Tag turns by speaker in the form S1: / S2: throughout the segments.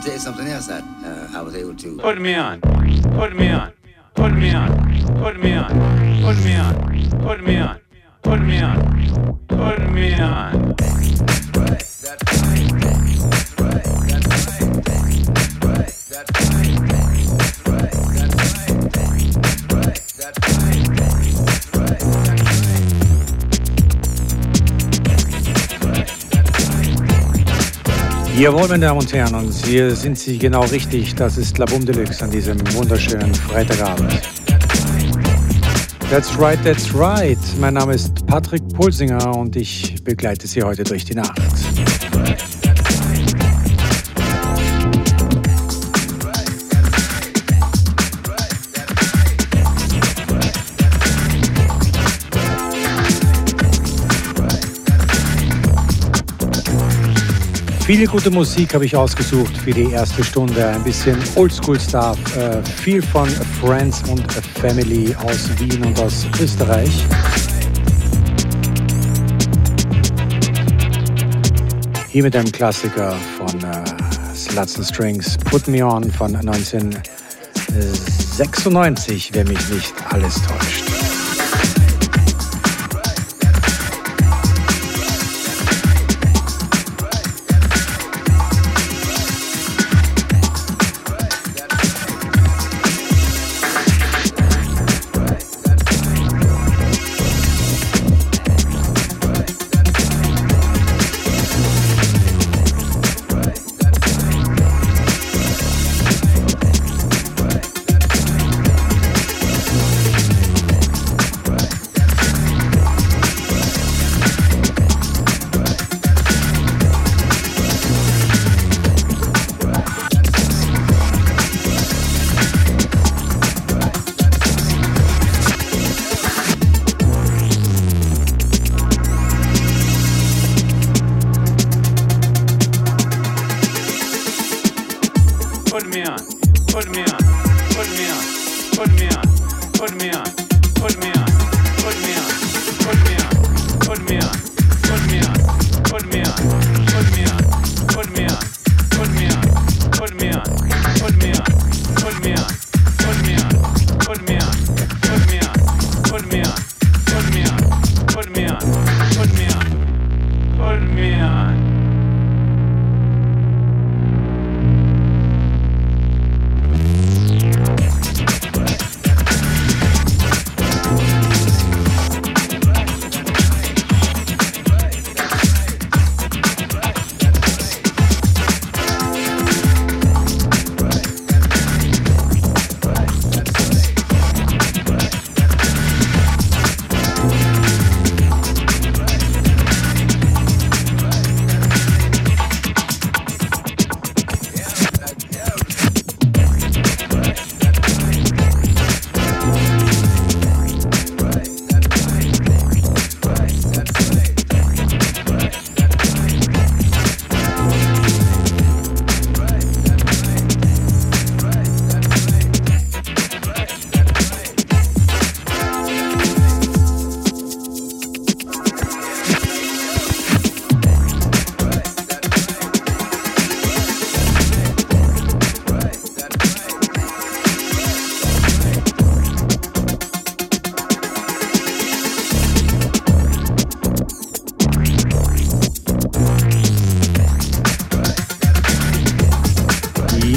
S1: I'll tell you something else. that uh, I was able to
S2: put me on, put me on, put me on, put me on, put me on, put me on, put me on, put me on. Right, that's right. That's
S3: Jawohl, meine Damen und Herren, und hier sind Sie genau richtig. Das ist La Boom Deluxe an diesem wunderschönen Freitagabend. That's right, that's right. Mein Name ist Patrick Pulsinger und ich begleite Sie heute durch die Nacht. Viele gute Musik habe ich ausgesucht für die erste Stunde. Ein bisschen Oldschool-Stuff, äh, viel von Friends und Family aus Wien und aus Österreich. Hier mit einem Klassiker von äh, Sluts and Strings, Put Me On von 1996, wenn mich nicht alles täuscht.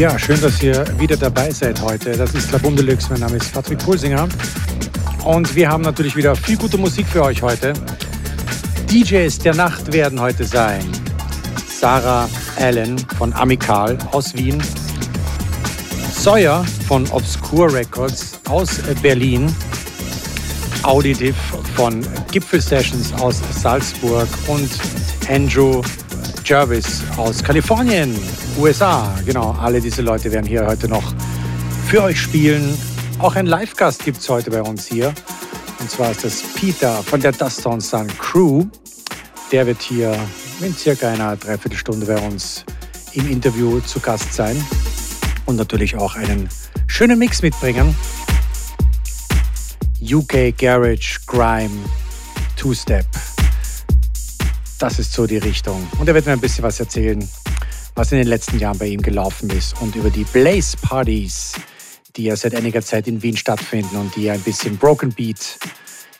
S3: Ja, schön, dass ihr wieder dabei seid heute. Das ist La Boom Deluxe. Mein Name ist Patrick Pulsinger. Und wir haben natürlich wieder viel gute Musik für euch heute. DJs der Nacht werden heute sein Sarah Allen von Amical aus Wien, Sawyer von Obscure Records aus Berlin, Auditiv von Gipfel Sessions aus Salzburg und Andrew Jervis aus Kalifornien. USA. Genau, alle diese Leute werden hier heute noch für euch spielen. Auch ein Live-Gast gibt es heute bei uns hier. Und zwar ist das Peter von der Dust on Sun Crew. Der wird hier in circa einer Dreiviertelstunde bei uns im Interview zu Gast sein. Und natürlich auch einen schönen Mix mitbringen. UK Garage, Grime, Two-Step. Das ist so die Richtung. Und er wird mir ein bisschen was erzählen was in den letzten Jahren bei ihm gelaufen ist und über die Blaze Parties, die ja seit einiger Zeit in Wien stattfinden und die ein bisschen Broken Beat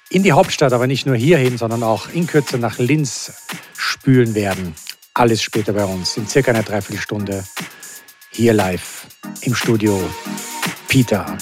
S3: in die Hauptstadt, aber nicht nur hierhin, sondern auch in Kürze nach Linz spülen werden. Alles später bei uns in circa einer Dreiviertelstunde hier live im Studio. Peter.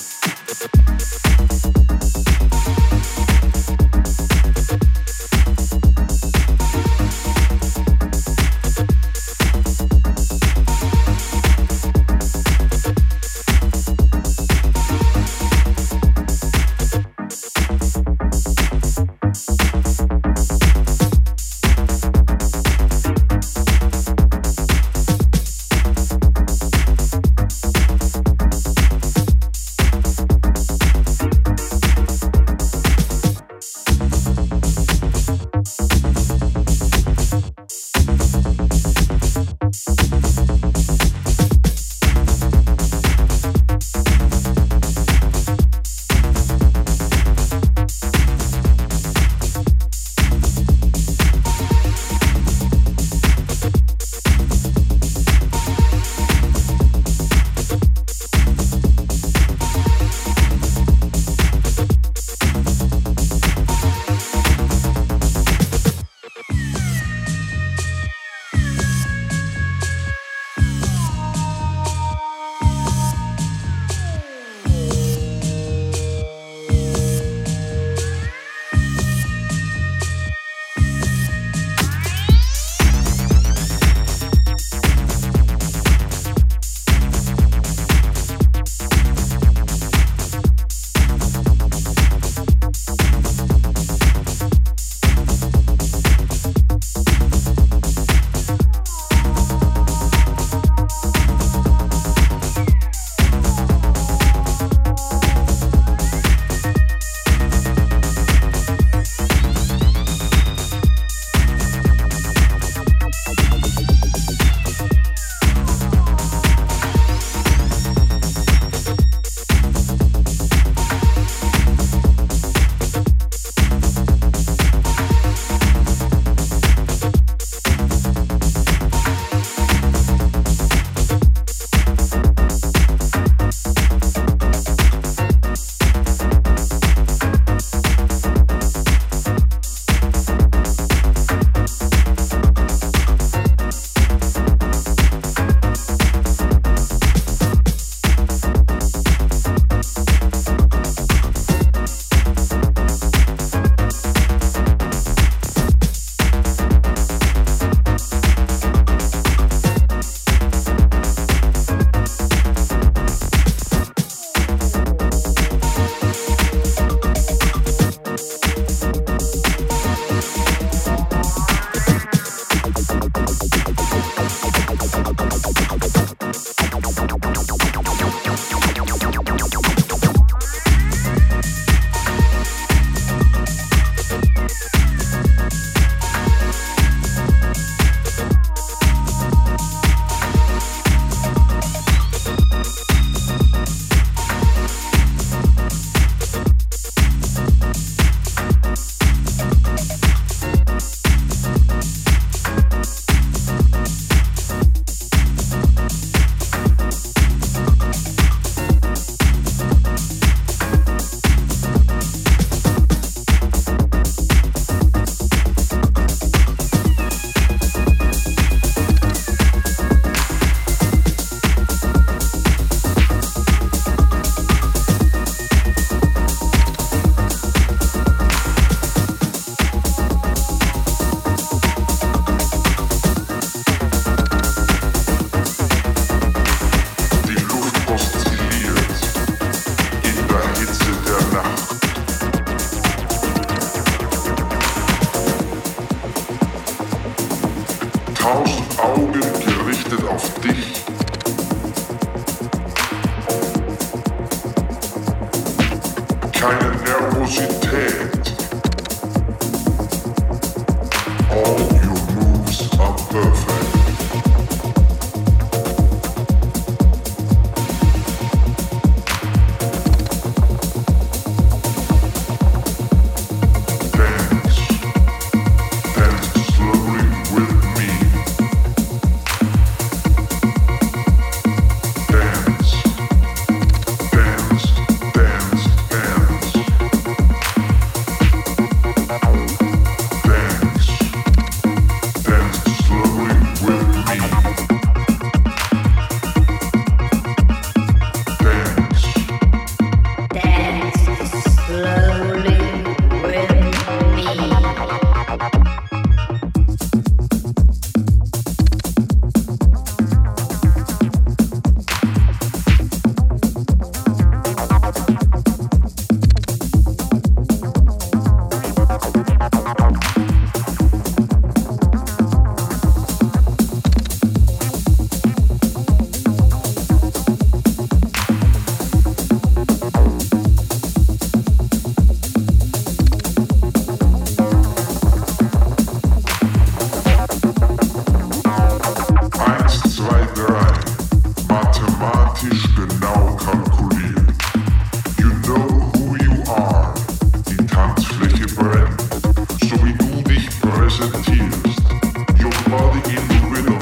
S4: in riddle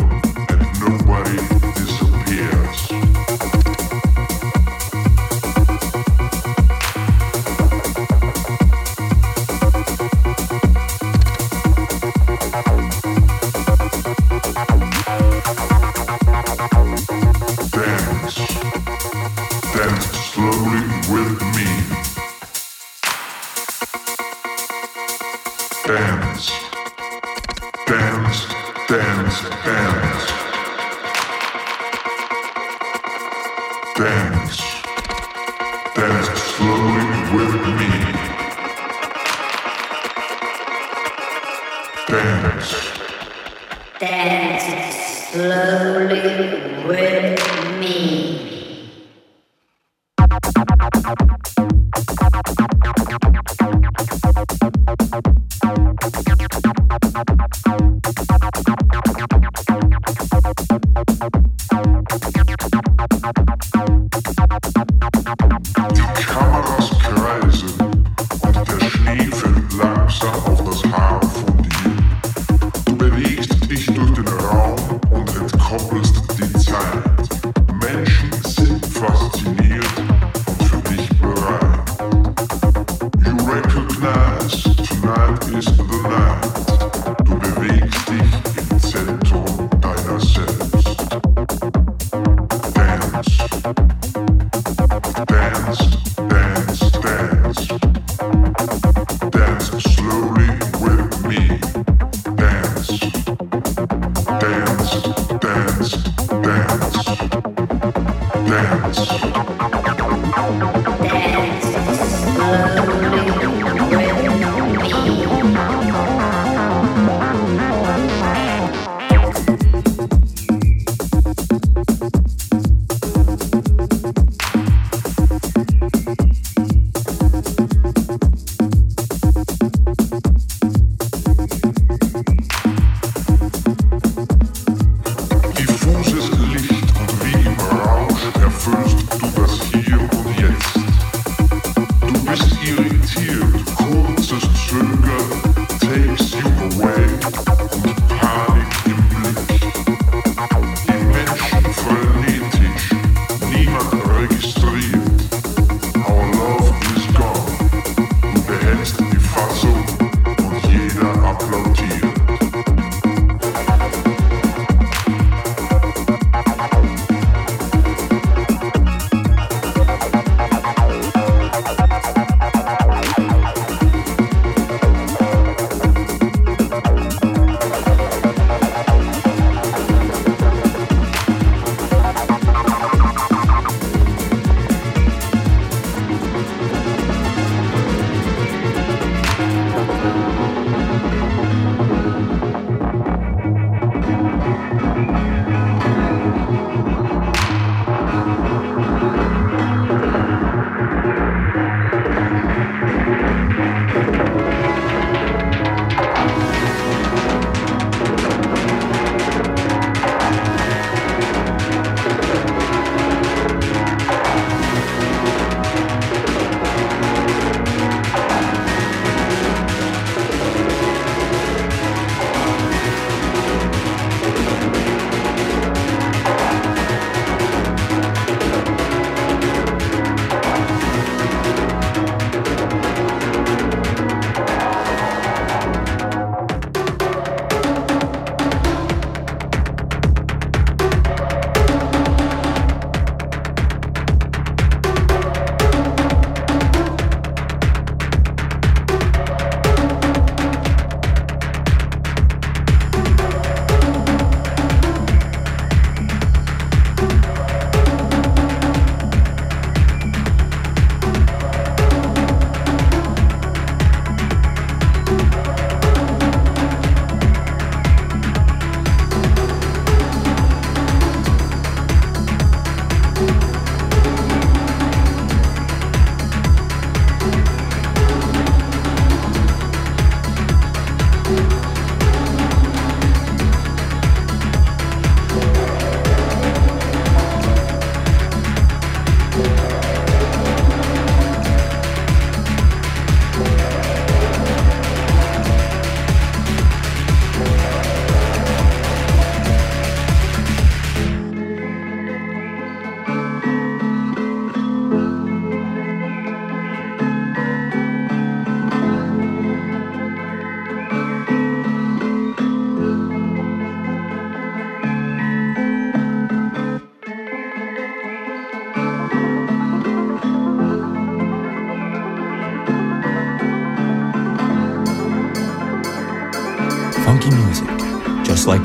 S5: nobody disappears.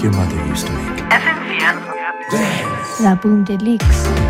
S5: Your mother used to make.
S6: La Boom Deluxe.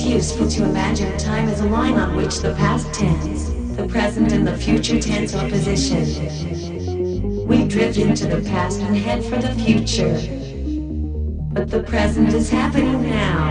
S7: Useful to imagine time as a line on which the past tense, the present and the future tense are positioned. We drift into the past and head for the future. But the present is happening now.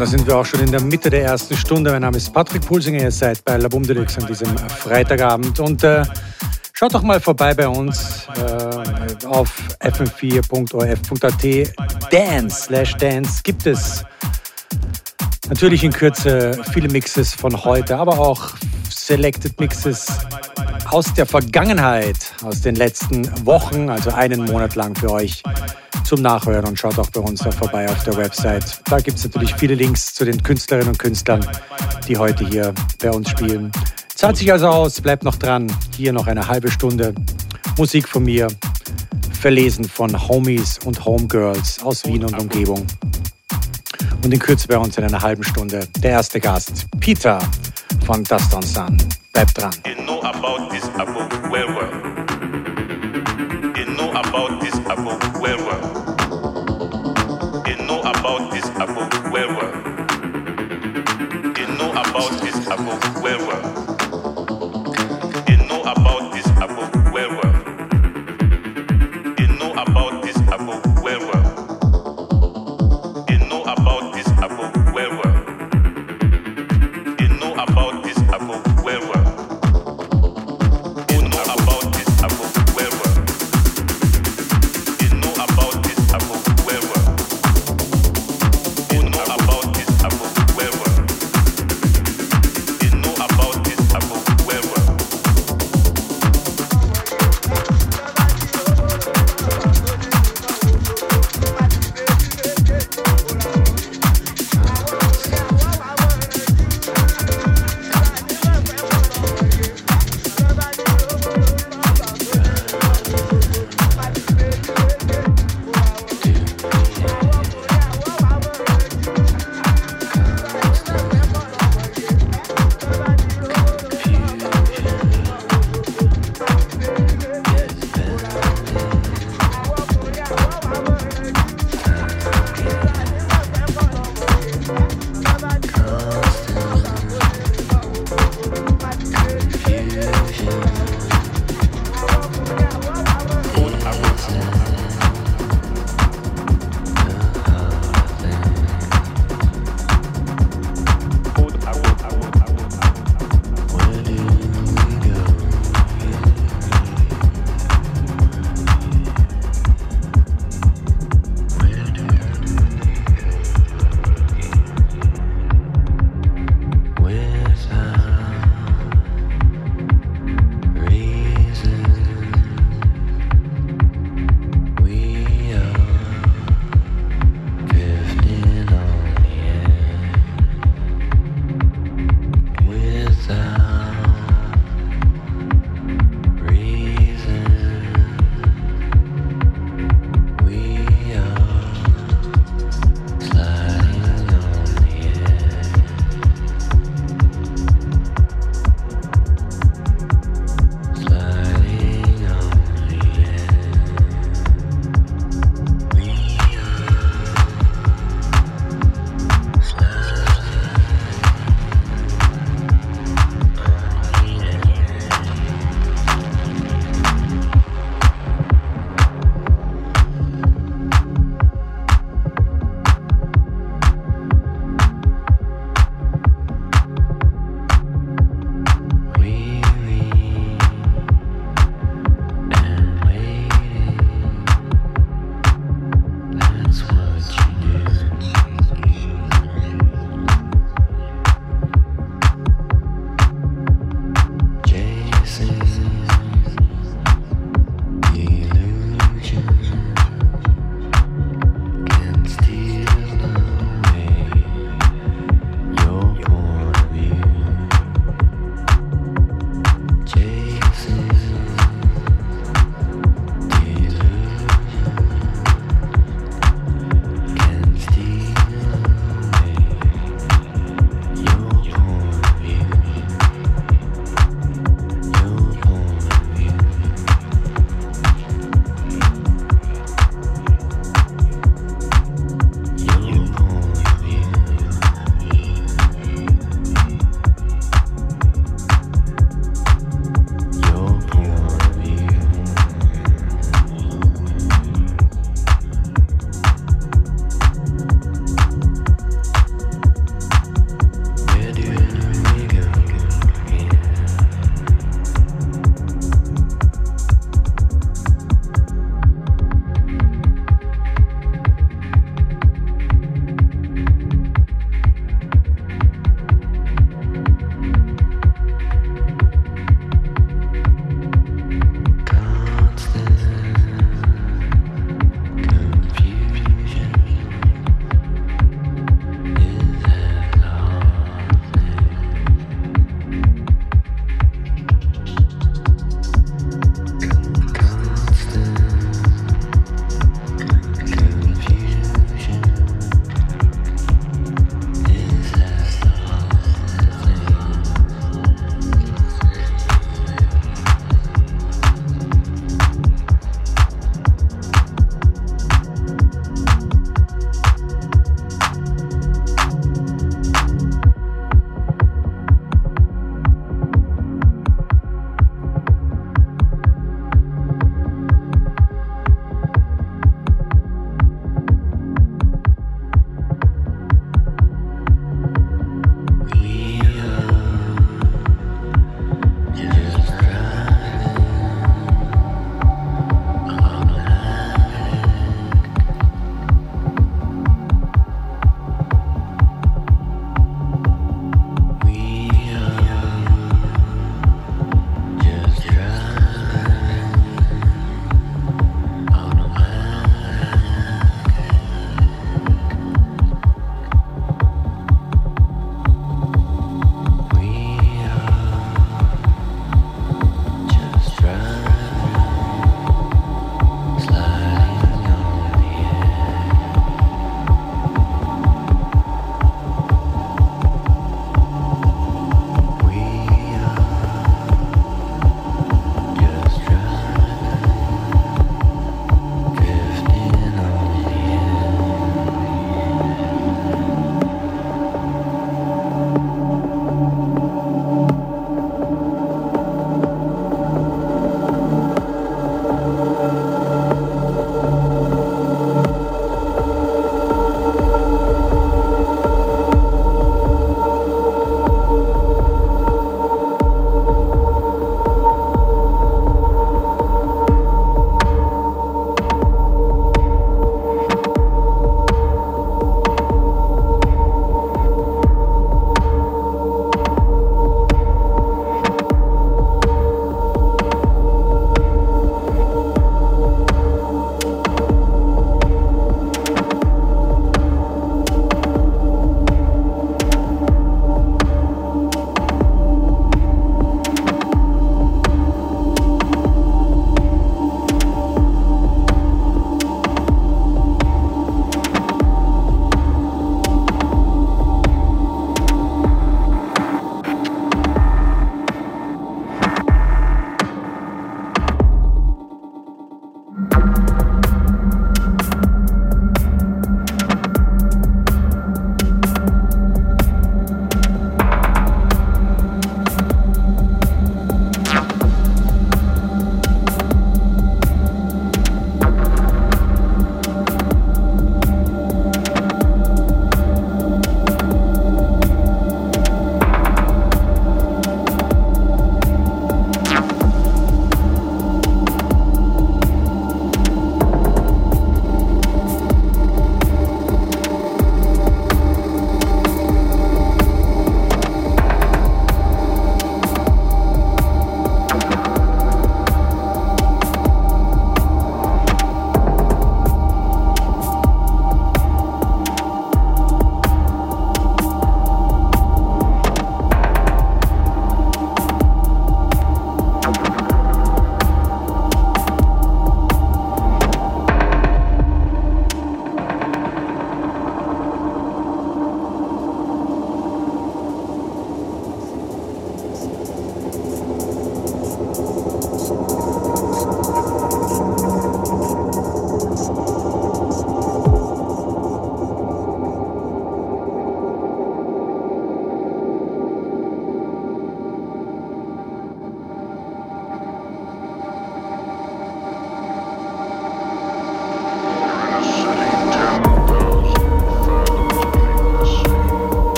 S3: Da sind wir auch schon in der Mitte der ersten Stunde. Mein Name ist Patrick Pulsinger, ihr seid bei Labum Deluxe an diesem Freitagabend. Und äh, schaut doch mal vorbei bei uns äh, auf fm4.orf.at. Dance slash Dance gibt es natürlich in Kürze viele Mixes von heute, aber auch Selected Mixes aus der Vergangenheit, aus den letzten Wochen, also einen Monat lang für euch zum Nachhören und schaut auch bei uns da vorbei auf der Website. Da gibt es natürlich viele Links zu den Künstlerinnen und Künstlern, die heute hier bei uns spielen. Zahlt sich also aus, bleibt noch dran. Hier noch eine halbe Stunde Musik von mir, verlesen von Homies und Homegirls aus Wien und Umgebung. Und in Kürze bei uns in einer halben Stunde der erste Gast, Peter von Dust on Sun. Bleibt dran.
S8: You know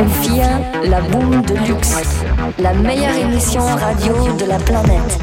S9: FM4, la boum de luxe, la meilleure émission radio de la planète.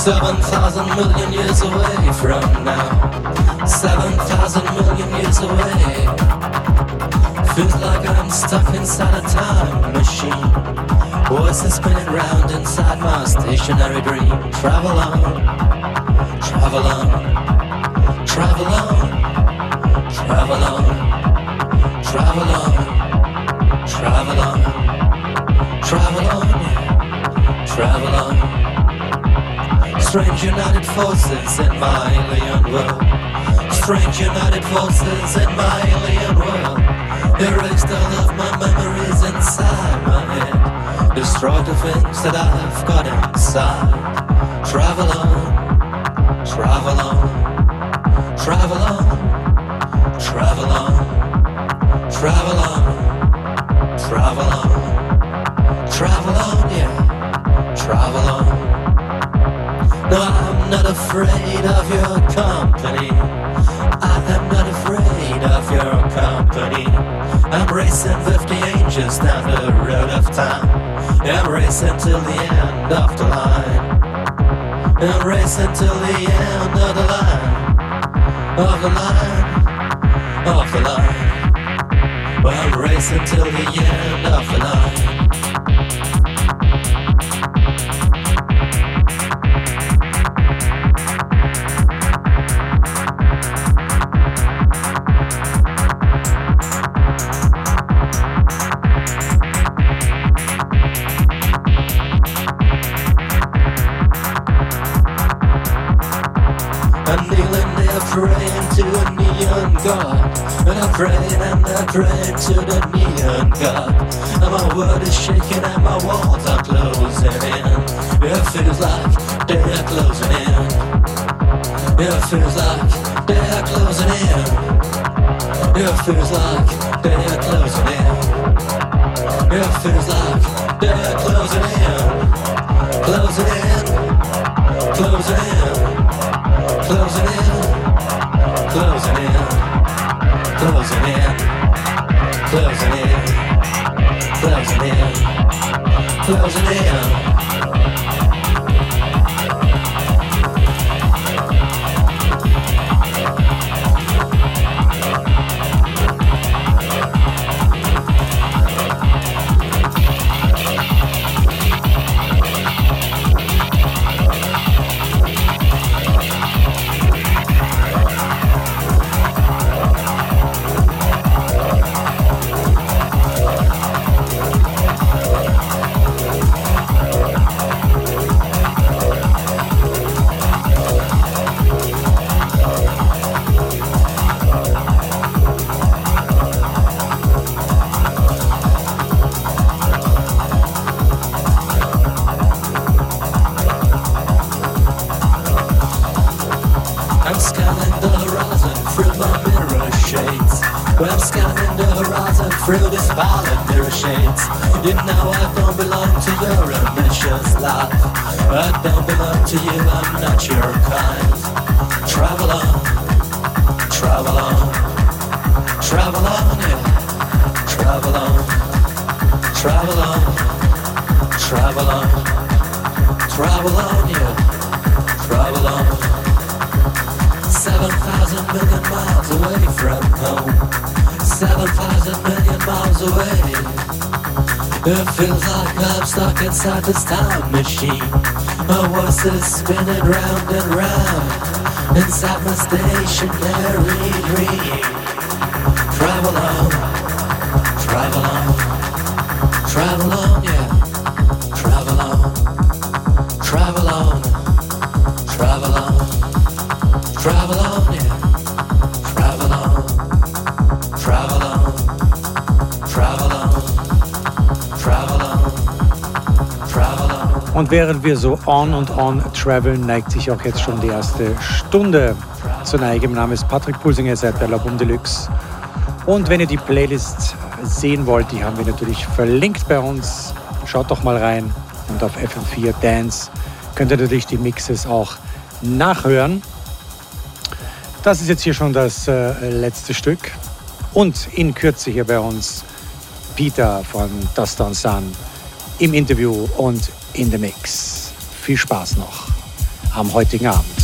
S10: Seven thousand million years away from now. Seven thousand million years away. Feels like I'm stuck inside a time machine. Voices spinning round inside my stationary dream. Travel on, travel on, travel on, travel on, travel on, travel on, travel on, travel on. Strange united forces in my alien world. Strange united forces in my alien world. Erased all of my memories inside my head. Destroyed the things that I've got inside. Travel on, travel on, travel on, travel on, travel on, not afraid of your company. I am not afraid of your company. I'm racing 50 angels down the road of time. I'm racing till the end of the line. I'm racing till the end of the line. Of the line. Of the line. I'm racing till the end of the line. Praying and I pray to the neon god. And my world is shaking and my walls are closing in. It feels like they are closing in. It feels like they are closing in. It feels like they are closing in. It feels like they are closing in. Closing in. Closing in. Closing in. Closing in. Closing in, closing in, closing in, closing in. machines. You know I don't belong to your ambitious life. I don't belong to you, I'm not your kind. Travel on, travel on, travel on, yeah. travel on, travel on, travel on, travel on, yeah. travel on. Seven thousand million miles away from home. Seven thousand million inside this time machine. My voice is spinning round and round inside my stationary dream. Travel on, travel on, travel on,
S3: Und während wir so on und on traveln, neigt sich auch jetzt schon die erste Stunde zur Neige. Mein Name ist Patrick Pulsinger, seid bei Labum Deluxe. Und wenn ihr die Playlist sehen wollt, die haben wir natürlich verlinkt bei uns. Schaut doch mal rein. Und auf FM4 Dance könnt ihr natürlich die Mixes auch nachhören. Das ist jetzt hier schon das äh, letzte Stück. Und in Kürze hier bei uns Peter von Dastan Sun im Interview und in the Mix. Viel Spaß noch. am heutigen Abend.